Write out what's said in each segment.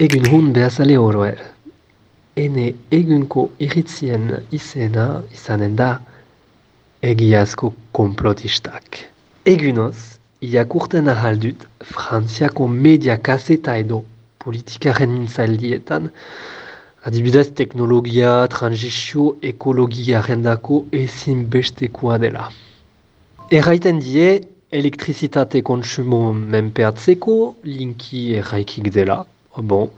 Egun hun behazale oroer. Ene egunko iritzien izena izanen da egiazko komplotistak. Egunoz, iakurten ahaldut Frantziako media kaseta edo politikaren mintzaldietan adibidez teknologia, transizio, ekologia rendako ezin bestekoa dela. Erraiten die, elektrizitate kontsumo menpeatzeko linki erraikik dela. Bon.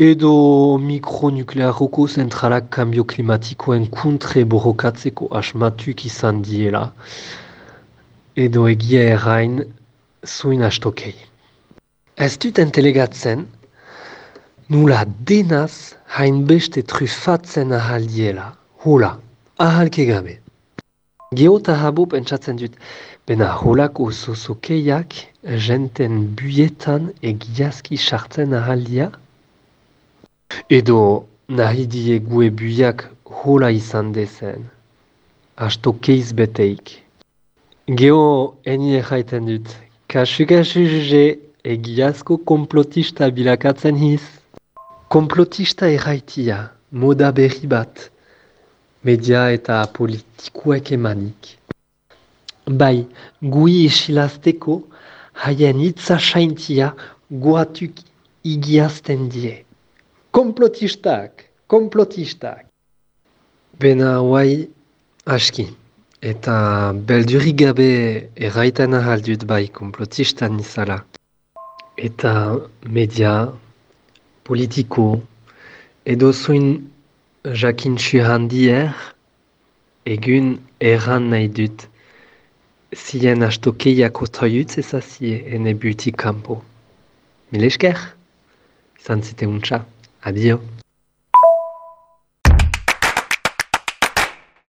Edo mikronuklearoko zentralak kambio klimatikoen kontre borrokatzeko asmatuk izan diela. Edo egia errain zuin astokei. Ez dut entelegatzen, nula denaz hainbeste trufatzen ahaldiela. Hula, ahalke gabe. Geota habo pentsatzen dut, bena holako zozokeiak jenten buietan egiazki sartzen ahaldia? Edo nahi die buiak hola izan dezen. Asto keiz beteik. Geo eni erraiten dut. Kasu kasu juge egiazko komplotista bilakatzen hiz. Komplotista erraitia, moda berri bat. Media eta politikuek emanik. Bai, gui esilazteko haien itza saintia goatuk igiazten die. Komplotistak, komplotistak. Bena hauai aski. Eta beldurik gabe erraiten ahaldut bai komplotistan nizala. Eta media, politiko, edo zuin jakintxu handier, egun erran nahi dut zien astokeiak otoiutz ezazie ene buti kampo. Mil esker, izan zite untsa. Adiós.